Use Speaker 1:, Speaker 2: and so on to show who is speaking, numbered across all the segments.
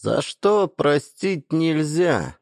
Speaker 1: За что простить нельзя?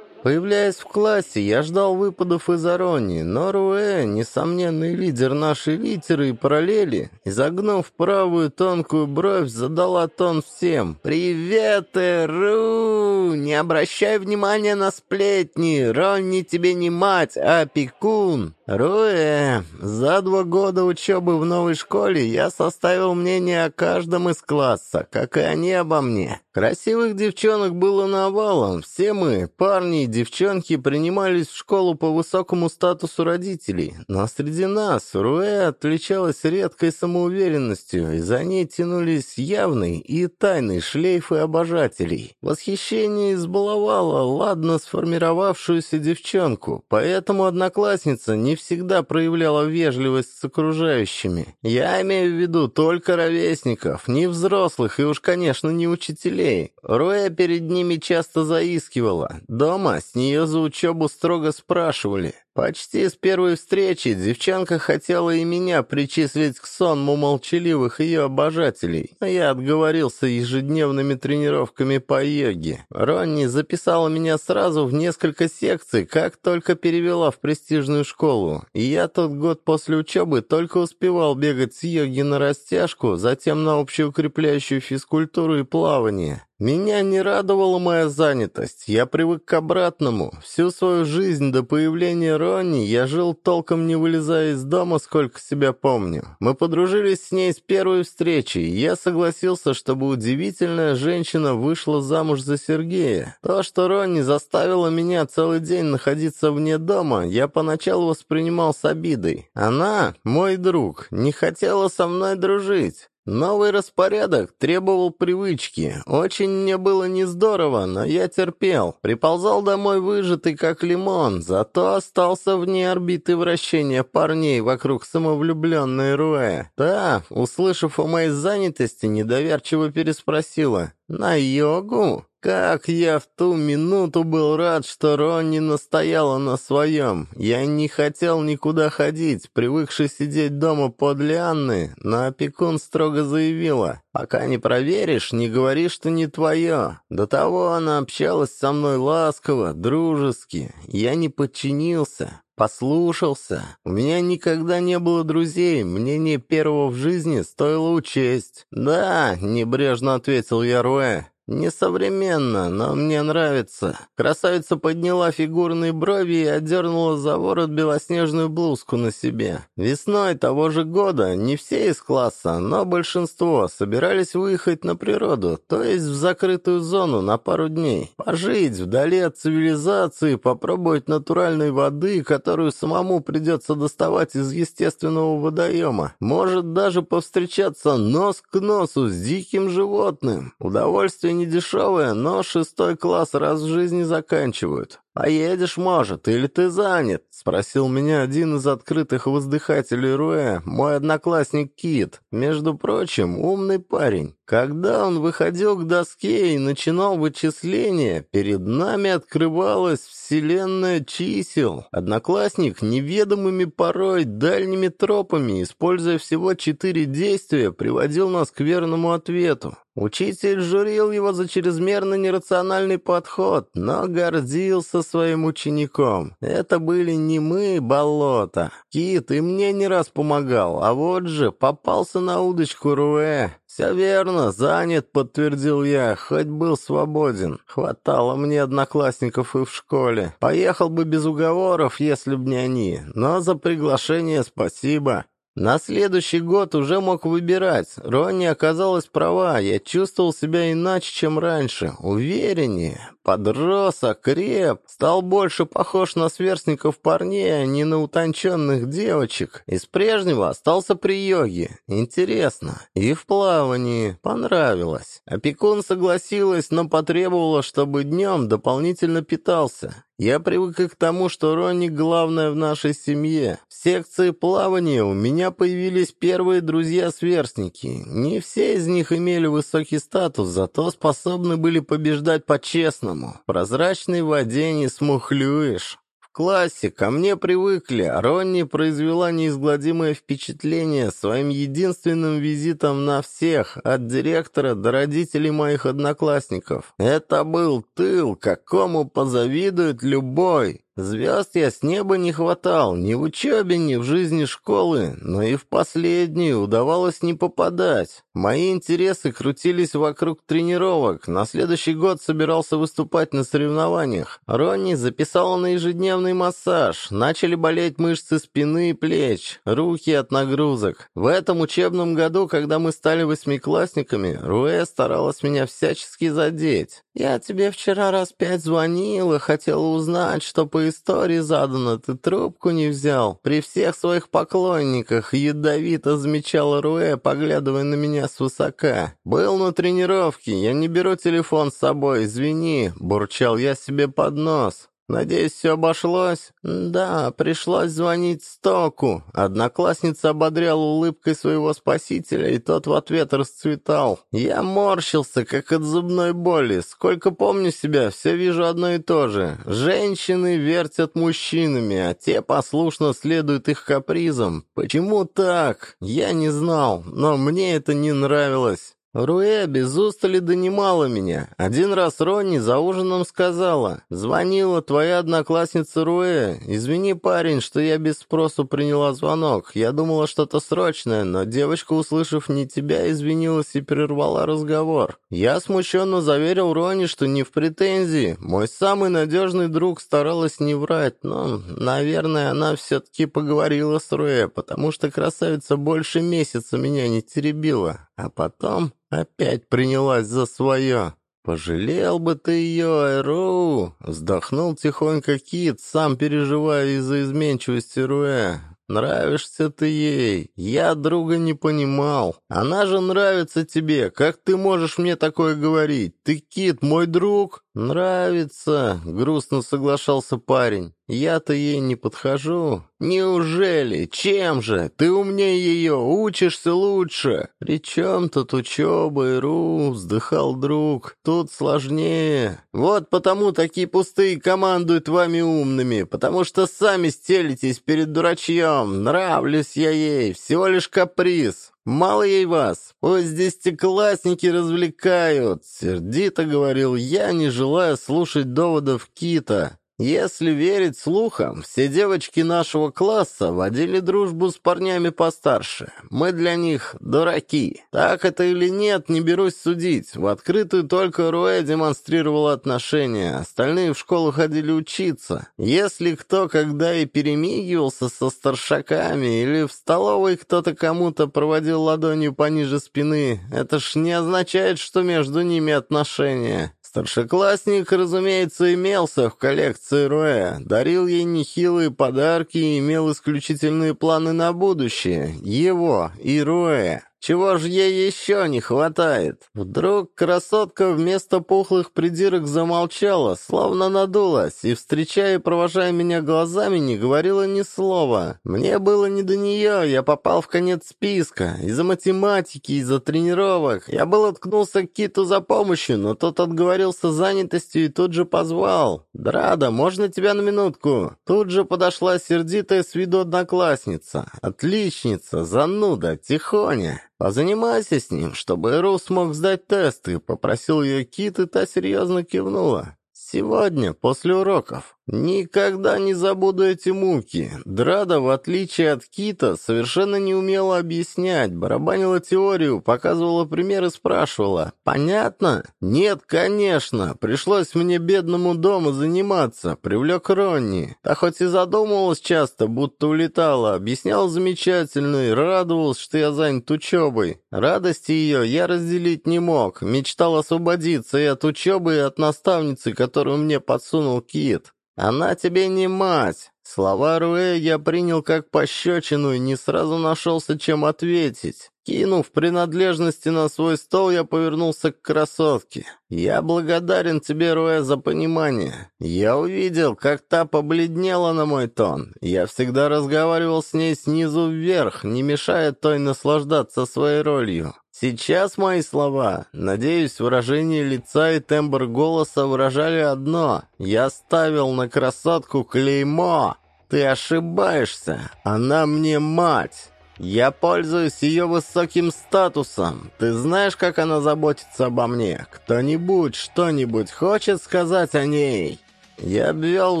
Speaker 1: Появляясь в классе, я ждал выпадов из Аронии, но Руэ, несомненный лидер нашей литеры и параллели, изогнув правую тонкую бровь, задала тон всем. «Привет, Ру! Не обращай внимания на сплетни! Ронни тебе не мать, а опекун!» «Руэ, за два года учебы в новой школе я составил мнение о каждом из класса, как и они обо мне. Красивых девчонок было навалом. Все мы, парни девчонки, принимались в школу по высокому статусу родителей. Но среди нас Руэ отличалась редкой самоуверенностью, и за ней тянулись явный и тайный шлейфы обожателей. Восхищение избаловало ладно сформировавшуюся девчонку, поэтому одноклассница не всегда проявляла вежливость с окружающими. Я имею в виду только ровесников, не взрослых и уж, конечно, не учителей. Роя перед ними часто заискивала. Дома с нее за учебу строго спрашивали. Почти с первой встречи девчонка хотела и меня причислить к сонму молчаливых ее обожателей, но я отговорился ежедневными тренировками по йоге. Ронни записала меня сразу в несколько секций, как только перевела в престижную школу, и я тот год после учебы только успевал бегать с йоги на растяжку, затем на общеукрепляющую физкультуру и плавание. Меня не радовала моя занятость, я привык к обратному. Всю свою жизнь до появления Ронни я жил толком не вылезая из дома, сколько себя помню. Мы подружились с ней с первой встречи, и я согласился, чтобы удивительная женщина вышла замуж за Сергея. То, что Ронни заставила меня целый день находиться вне дома, я поначалу воспринимал с обидой. Она, мой друг, не хотела со мной дружить. Новый распорядок требовал привычки. Очень мне было не здорово, но я терпел. Приползал домой выжатый, как лимон, зато остался вне орбиты вращения парней вокруг самовлюбленной Руэ. Та, услышав о моей занятости, недоверчиво переспросила. «На йогу?» Как я в ту минуту был рад, что Ронни настояла на своем. Я не хотел никуда ходить, привыкший сидеть дома подле Анны, но опекун строго заявила, «Пока не проверишь, не говори, что не твое». До того она общалась со мной ласково, дружески. Я не подчинился. Послушался. У меня никогда не было друзей, мнение первого в жизни стоило учесть. «Да», — небрежно ответил я Руэ, «Несовременно, но мне нравится». Красавица подняла фигурные брови и одернула за ворот белоснежную блузку на себе. Весной того же года не все из класса, но большинство собирались выехать на природу, то есть в закрытую зону на пару дней. Пожить вдали от цивилизации, попробовать натуральной воды, которую самому придется доставать из естественного водоема. Может даже повстречаться нос к носу с диким животным. Удовольствие не дешевая, но шестой класс раз в жизни заканчивают. «Поедешь, может, или ты занят?» — спросил меня один из открытых воздыхателей Руэ, мой одноклассник Кит. Между прочим, умный парень. Когда он выходил к доске и начинал вычисления, перед нами открывалась вселенная чисел. Одноклассник неведомыми порой дальними тропами, используя всего четыре действия, приводил нас к верному ответу. Учитель журил его за чрезмерно нерациональный подход, но гордился своим учеником. Это были не мы, болото. Кит и мне не раз помогал, а вот же попался на удочку Руэ. «Все верно, занят», — подтвердил я, хоть был свободен. Хватало мне одноклассников и в школе. Поехал бы без уговоров, если б не они, но за приглашение спасибо. На следующий год уже мог выбирать. Ронни оказалась права, я чувствовал себя иначе, чем раньше, увереннее. Подрос, окреп, стал больше похож на сверстников парней, а не на утонченных девочек. Из прежнего остался при йоге. Интересно. И в плавании. Понравилось. Опекун согласилась, но потребовала, чтобы днем дополнительно питался. Я привык к тому, что Ронни главное в нашей семье. В секции плавания у меня появились первые друзья-сверстники. Не все из них имели высокий статус, зато способны были побеждать по-честному. В прозрачной воде не смухлюешь В классе ко мне привыкли, Ронни произвела неизгладимое впечатление своим единственным визитом на всех, от директора до родителей моих одноклассников. Это был тыл, какому позавидует любой. Звезд я с неба не хватал, ни в учебе, ни в жизни школы, но и в последнюю удавалось не попадать. Мои интересы крутились вокруг тренировок. На следующий год собирался выступать на соревнованиях. Ронни записала на ежедневный массаж. Начали болеть мышцы спины и плеч, руки от нагрузок. В этом учебном году, когда мы стали восьмиклассниками, Руэ старалась меня всячески задеть. «Я тебе вчера раз пять звонила, хотела узнать, что по истории задано, ты трубку не взял. При всех своих поклонниках ядовито замечала Руэ, поглядывая на меня свысока. Был на тренировке, я не беру телефон с собой, извини», — бурчал я себе под нос. «Надеюсь, все обошлось?» «Да, пришлось звонить Стоку». Одноклассница ободряла улыбкой своего спасителя, и тот в ответ расцветал. Я морщился, как от зубной боли. Сколько помню себя, все вижу одно и то же. Женщины вертят мужчинами, а те послушно следуют их капризам. Почему так? Я не знал, но мне это не нравилось. Руэ без устали донимала меня. Один раз Ронни за ужином сказала, «Звонила твоя одноклассница Руэ. Извини, парень, что я без спросу приняла звонок. Я думала что-то срочное, но девочка, услышав не тебя, извинилась и прервала разговор. Я смущенно заверил Ронни, что не в претензии. Мой самый надежный друг старалась не врать, но, наверное, она все-таки поговорила с Руэ, потому что красавица больше месяца меня не теребила. А потом опять принялась за свое. «Пожалел бы ты ее, Айроу!» Вздохнул тихонько Кит, сам переживая из-за изменчивости Руэ. Нравишься ты ей. Я друга не понимал. Она же нравится тебе. Как ты можешь мне такое говорить? Ты Кит, мой друг?» «Нравится», — грустно соглашался парень. «Я-то ей не подхожу». «Неужели? Чем же? Ты умнее ее, учишься лучше». «При чем тут учеба, Иру?» — вздыхал друг. «Тут сложнее». «Вот потому такие пустые командуют вами умными, потому что сами стелитесь перед дурачьем. Нравлюсь я ей, всего лишь каприз. Мало ей вас, пусть десятиклассники развлекают, сердито говорил я, не желая слушать доводов Кита. Если верить слухам, все девочки нашего класса водили дружбу с парнями постарше. Мы для них дураки. Так это или нет, не берусь судить. В открытую только Руэ демонстрировала отношения, остальные в школу ходили учиться. Если кто когда и перемигивался со старшаками, или в столовой кто-то кому-то проводил ладонью пониже спины, это ж не означает, что между ними отношения. Старшеклассник, разумеется, имелся в коллекции Руэ, дарил ей нехилые подарки и имел исключительные планы на будущее. Его и Руэ. Чего ж ей еще не хватает? Вдруг красотка вместо пухлых придирок замолчала, словно надулась, и, встречая и провожая меня глазами, не говорила ни слова. Мне было не до нее, я попал в конец списка. Из-за математики, из-за тренировок. Я был откнулся к Киту за помощью, но тот отговорился занятостью и тут же позвал. «Драда, можно тебя на минутку?» Тут же подошла сердитая с виду одноклассница. Отличница, зануда, тихоня. «Позанимайся с ним, чтобы Эру смог сдать тесты», — попросил ее Кит, и та серьезно кивнула. «Сегодня, после уроков». Никогда не забуду эти муки. Драда, в отличие от Кита, совершенно не умела объяснять, барабанила теорию, показывала пример и спрашивала. «Понятно?» «Нет, конечно. Пришлось мне бедному дому заниматься. Привлек Ронни. Та хоть и задумывалась часто, будто улетала, объясняла замечательно и радовалась, что я занят учебой. Радости ее я разделить не мог. Мечтал освободиться и от учебы, и от наставницы, которую мне подсунул Кит. «Она тебе не мать!» Слова Руэ я принял как пощечину и не сразу нашелся, чем ответить. Кинув принадлежности на свой стол, я повернулся к красотке. «Я благодарен тебе, Руэ, за понимание. Я увидел, как та побледнела на мой тон. Я всегда разговаривал с ней снизу вверх, не мешая той наслаждаться своей ролью. Сейчас мои слова, надеюсь, выражение лица и тембр голоса выражали одно. Я ставил на красотку клеймо. Ты ошибаешься. Она мне мать. Я пользуюсь ее высоким статусом. Ты знаешь, как она заботится обо мне? Кто-нибудь что-нибудь хочет сказать о ней?» Я обвел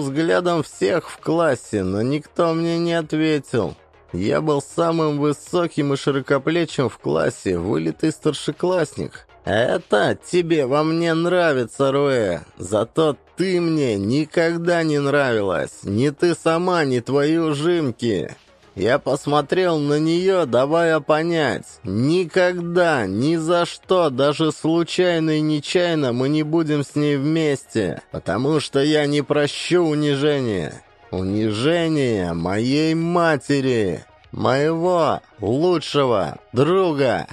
Speaker 1: взглядом всех в классе, но никто мне не ответил. Я был самым высоким и широкоплечим в классе, вылитый старшеклассник. Это тебе во мне нравится, Руэ. Зато ты мне никогда не нравилась. Ни ты сама, ни твои ужимки. Я посмотрел на нее, давая понять, никогда, ни за что, даже случайно и нечаянно мы не будем с ней вместе, потому что я не прощу унижения. Унижение моей матери, моего лучшего друга.